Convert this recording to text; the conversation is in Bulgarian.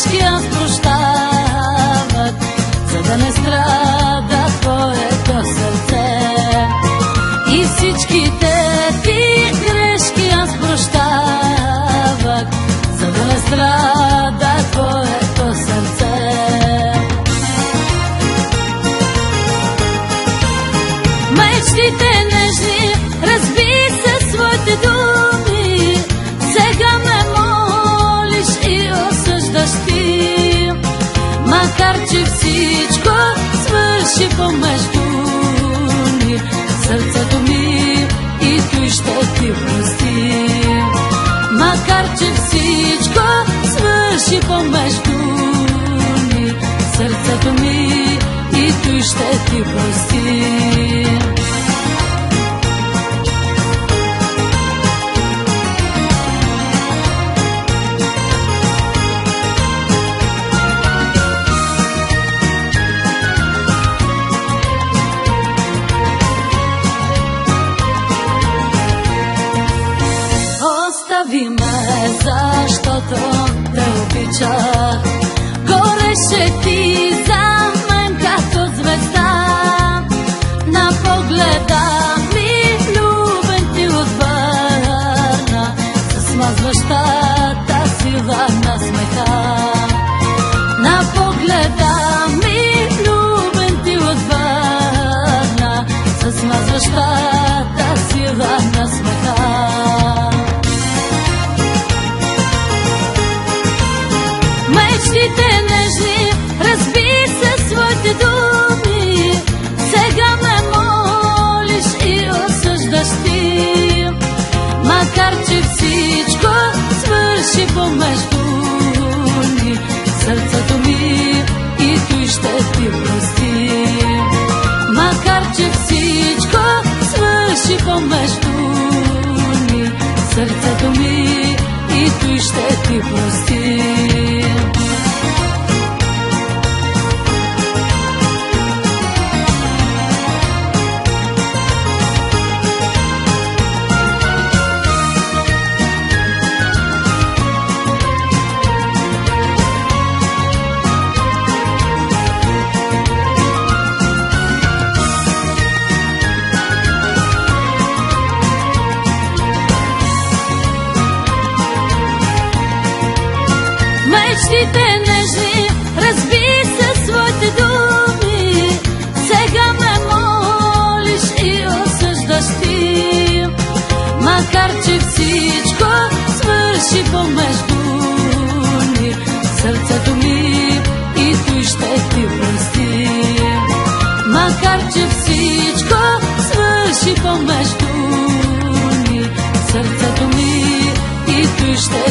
всички аз прощават, за да не страда твоето сърце. И всичките Сърцето ми и той ще. Макар, че всичко свърши помежду остави ме, защото те обича. Гореше ти за мен като звезда, на погледа ми любен ти отвърна, с смазващата сила на смеха. Мечтите нежни разби се своите думи. Сега ме молиш и осъждаш ти. Макар че всичко свърши помежду ни, сърцето мечтите нежни разби се своите думи. Сега ме молиш и осъждаш ти. Макар че всичко свърши помежду ни, сърцето ми и той ще ти прости. Макар че всичко свърши помежду ни, сърцето ми и той ще